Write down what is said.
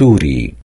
Turi